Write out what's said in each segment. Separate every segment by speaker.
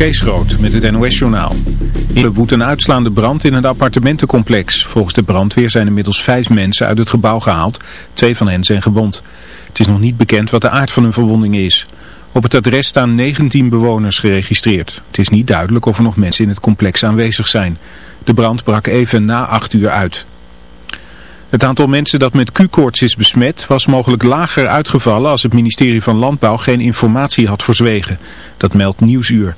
Speaker 1: Kees Groot met het NOS-journaal. Er woedt een uitslaande brand in een appartementencomplex. Volgens de brandweer zijn inmiddels vijf mensen uit het gebouw gehaald. Twee van hen zijn gewond. Het is nog niet bekend wat de aard van hun verwondingen is. Op het adres staan 19 bewoners geregistreerd. Het is niet duidelijk of er nog mensen in het complex aanwezig zijn. De brand brak even na 8 uur uit. Het aantal mensen dat met Q-koorts is besmet was mogelijk lager uitgevallen als het ministerie van Landbouw geen informatie had verzwegen. Dat meldt Nieuwsuur.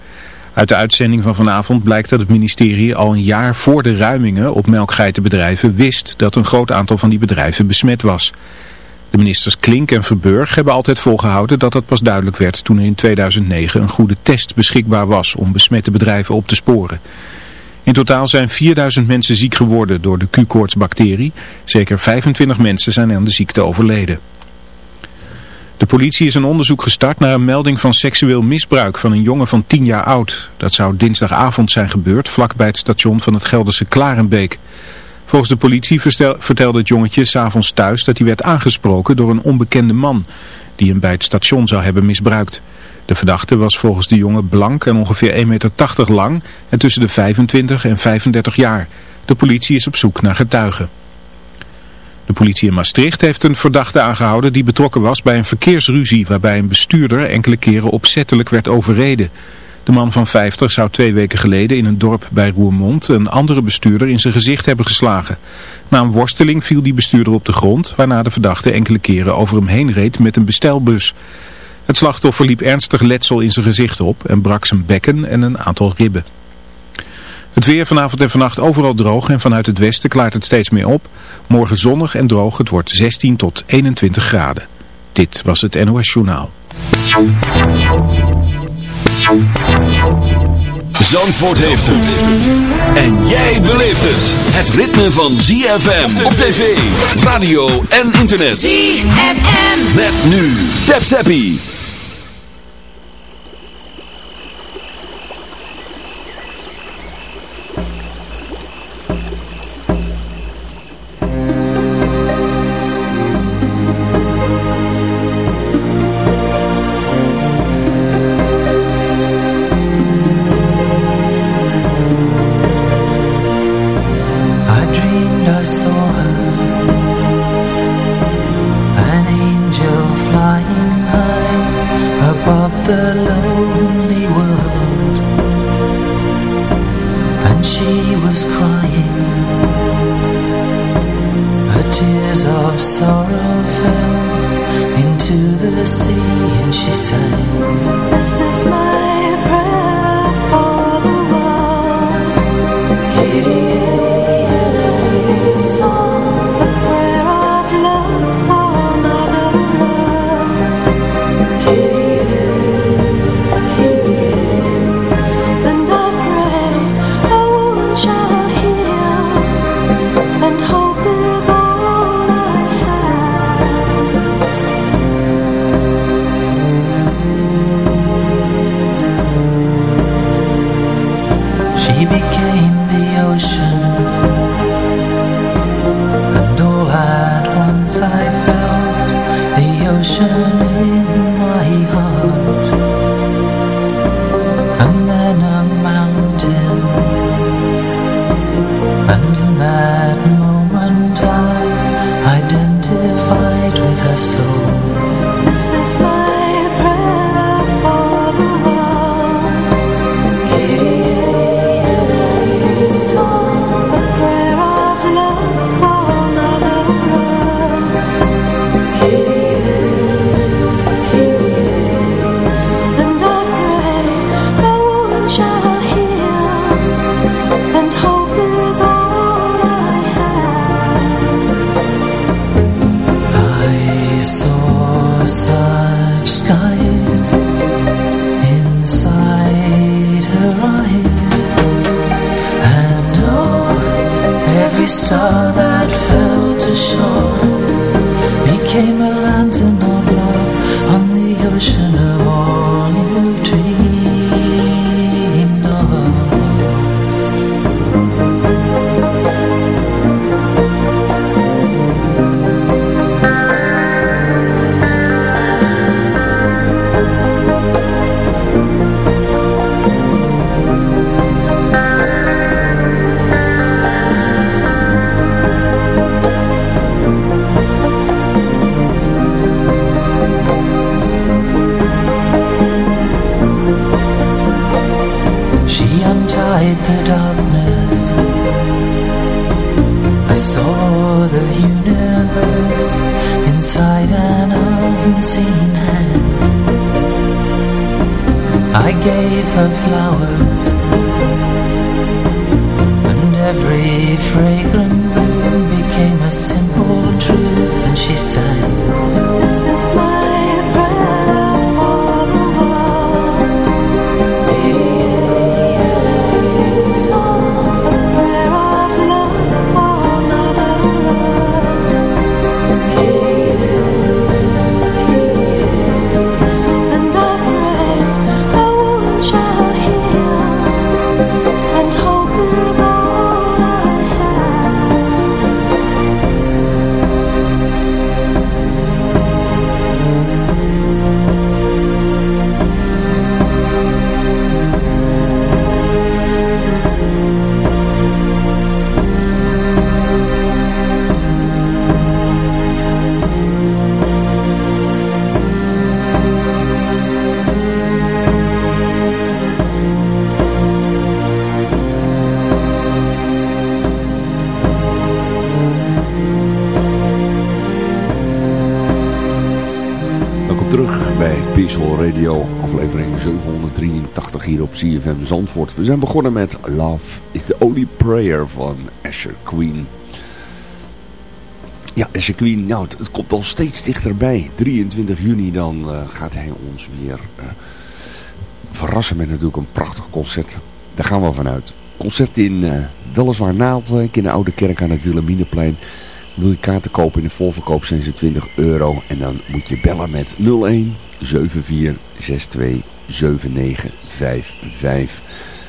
Speaker 1: Uit de uitzending van vanavond blijkt dat het ministerie al een jaar voor de ruimingen op melkgeitenbedrijven wist dat een groot aantal van die bedrijven besmet was. De ministers Klink en Verburg hebben altijd volgehouden dat dat pas duidelijk werd toen er in 2009 een goede test beschikbaar was om besmette bedrijven op te sporen. In totaal zijn 4000 mensen ziek geworden door de Q-koortsbacterie. Zeker 25 mensen zijn aan de ziekte overleden. De politie is een onderzoek gestart naar een melding van seksueel misbruik van een jongen van 10 jaar oud. Dat zou dinsdagavond zijn gebeurd vlakbij het station van het Gelderse Klarenbeek. Volgens de politie vertelde het jongetje s'avonds thuis dat hij werd aangesproken door een onbekende man die hem bij het station zou hebben misbruikt. De verdachte was volgens de jongen blank en ongeveer 1,80 meter lang en tussen de 25 en 35 jaar. De politie is op zoek naar getuigen. De politie in Maastricht heeft een verdachte aangehouden die betrokken was bij een verkeersruzie waarbij een bestuurder enkele keren opzettelijk werd overreden. De man van 50 zou twee weken geleden in een dorp bij Roermond een andere bestuurder in zijn gezicht hebben geslagen. Na een worsteling viel die bestuurder op de grond, waarna de verdachte enkele keren over hem heen reed met een bestelbus. Het slachtoffer liep ernstig letsel in zijn gezicht op en brak zijn bekken en een aantal ribben. Het weer vanavond en vannacht overal droog en vanuit het westen klaart het steeds meer op. Morgen zonnig en droog, het wordt 16 tot 21 graden. Dit was het NOS Journaal.
Speaker 2: Zandvoort heeft het. En jij beleeft het. Het ritme van ZFM op tv, radio en internet.
Speaker 3: ZFM.
Speaker 2: Met nu. Tap Zappie.
Speaker 4: And then a
Speaker 3: 783 hier op CFM Zandvoort. We zijn begonnen met Love is the Only Prayer van Asher Queen. Ja, Asher Queen, nou, het, komt al steeds dichterbij. 23 juni dan eh, gaat hij ons weer eh, verrassen met natuurlijk een prachtig concert. Daar gaan we vanuit. Concert in eh, weliswaar Naaldwijk in de Oude Kerk aan het Wilhelminaplein. Wil je kaarten kopen in de volverkoop zijn ze 20 euro. En dan moet je bellen met 01 74 62 79 55.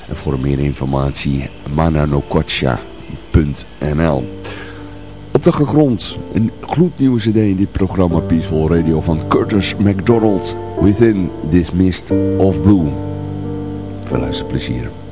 Speaker 3: En voor meer informatie mananokocha.nl Op de grond een gloednieuwe cd in dit programma Peaceful Radio van Curtis McDonald. Within this mist of blue. Veel luisterplezier.
Speaker 4: Thank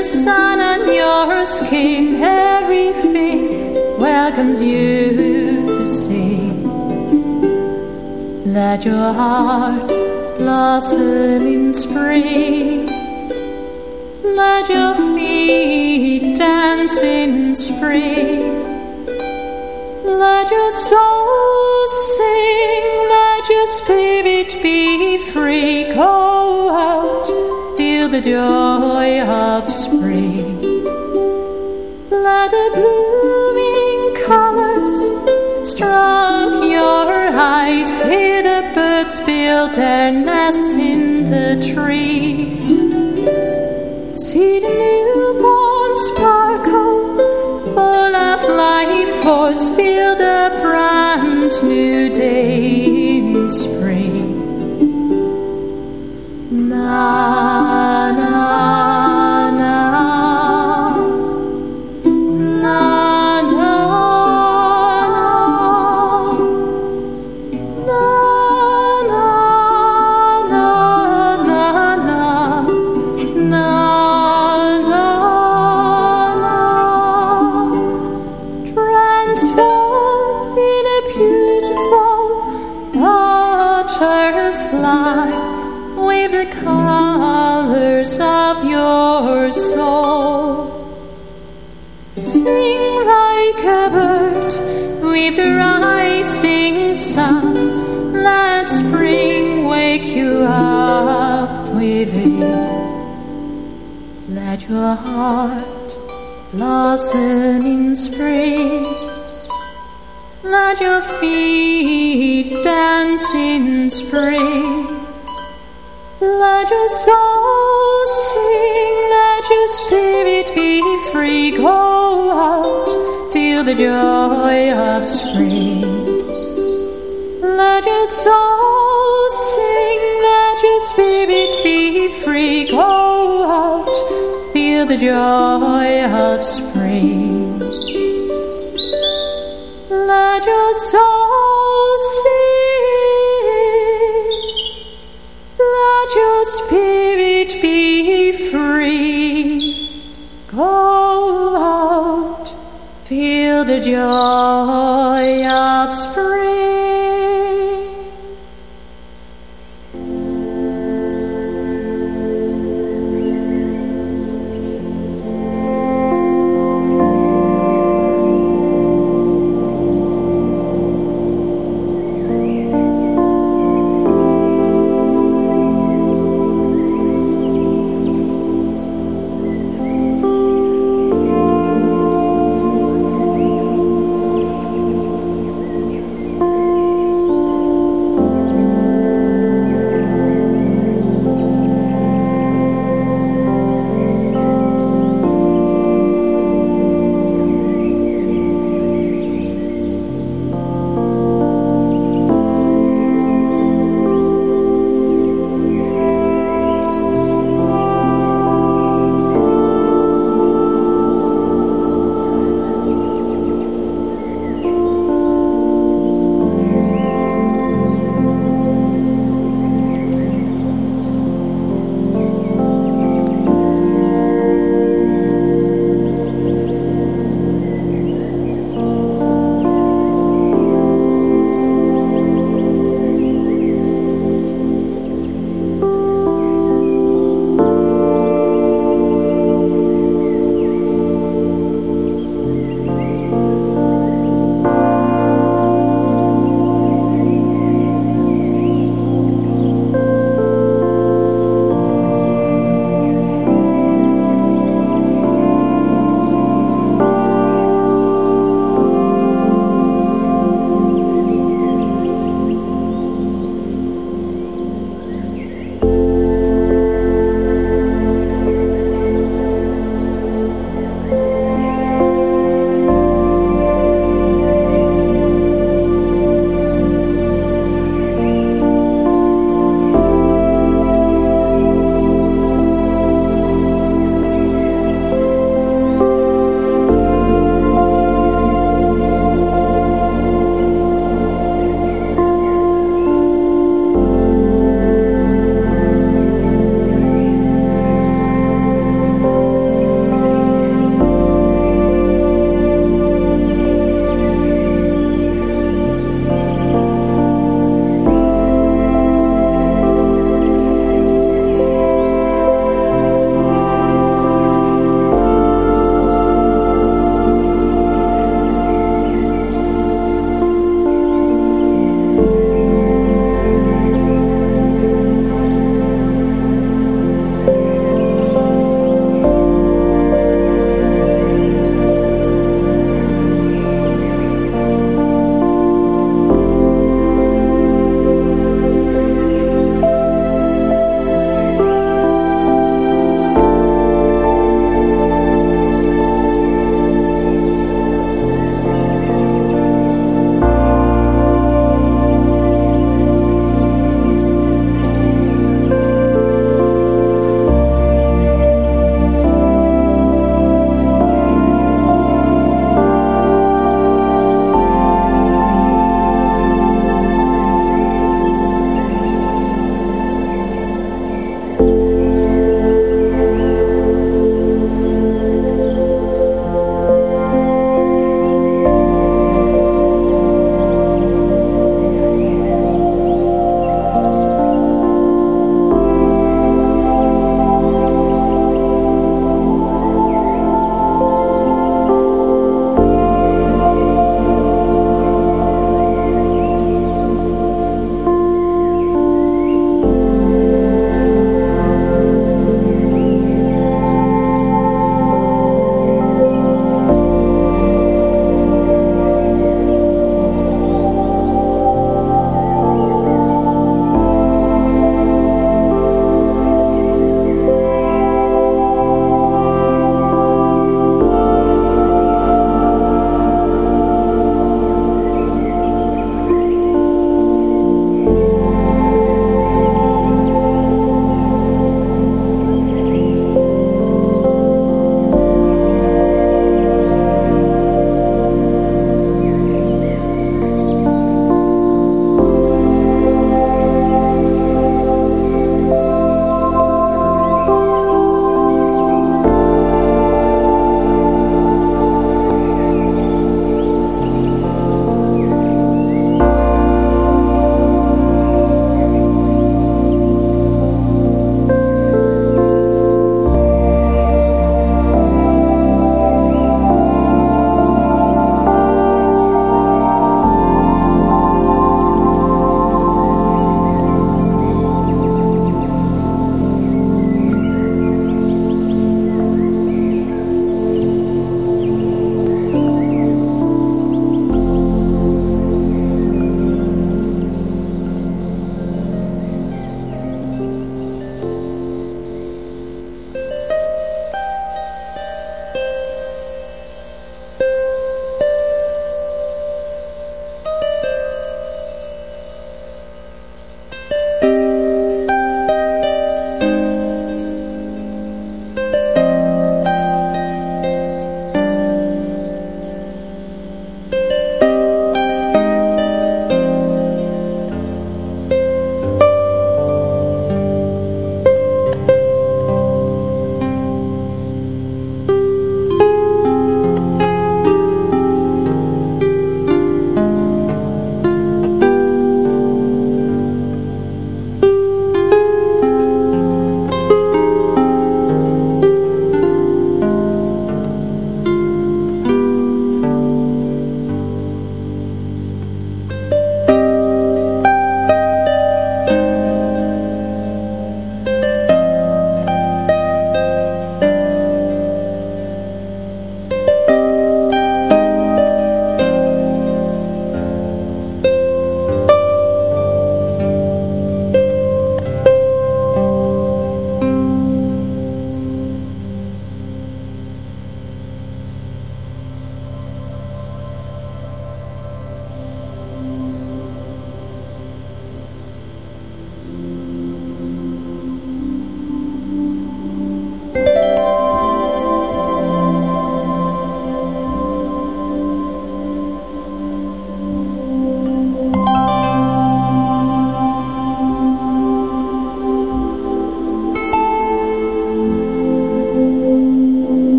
Speaker 5: the sun on your skin. Everything welcomes you to sing. Let your heart blossom in spring. Let your feet dance in spring. Let your soul sing. Let your spirit be free. Go out, feel the joy of spring. Let the blooming colors stroke your eyes. See the birds build their nest in the tree. See the newborn sparkle, full of life force. Feel the brand new day in spring. Na Your heart blossom in spring. Let your feet dance in spring. Let your soul sing. Let your spirit be free. Go out, feel the joy of spring. Let your soul sing. Let your spirit be free. Go out, the joy of spring. Let your soul sing. Let your spirit be free. Go out, feel the joy of spring.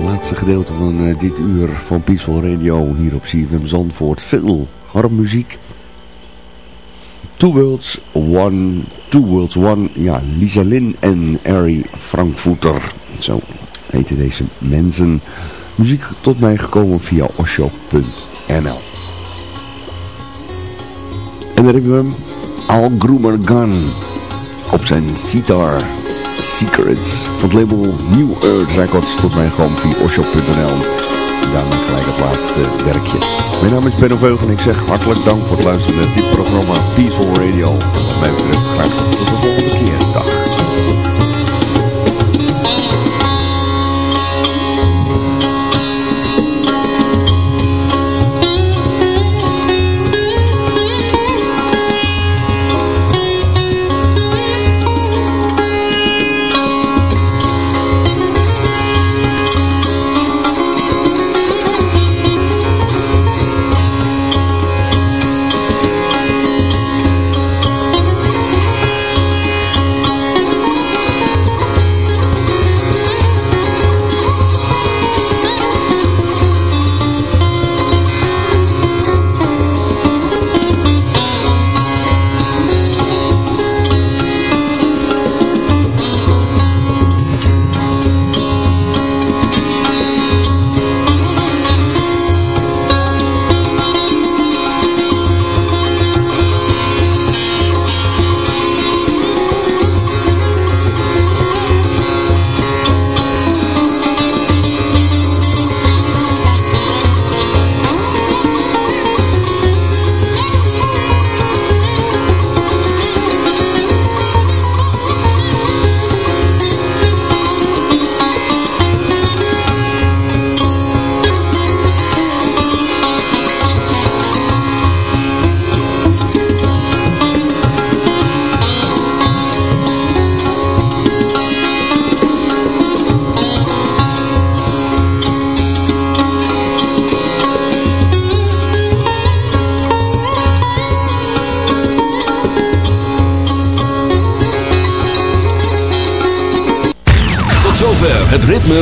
Speaker 3: Laatste gedeelte van uh, dit uur van Peaceful Radio hier op CFM Zandvoort. Veel harpmuziek. Two Worlds One, Two Worlds One, ja, Lisa Lynn en Harry Frankfurter. Zo heten deze mensen. Muziek tot mij gekomen via osho.nl En daar hebben we hem, Al Groomer Gun, op zijn sitar. Secrets van het label New Earth Records tot mij gewoon via osho.nl. Daarmee gelijk het laatste werkje. Mijn naam is Benno Veugel en ik zeg hartelijk dank voor het luisteren naar dit programma Peaceful Radio. Wat mij graag tot de volgende keer. Dag.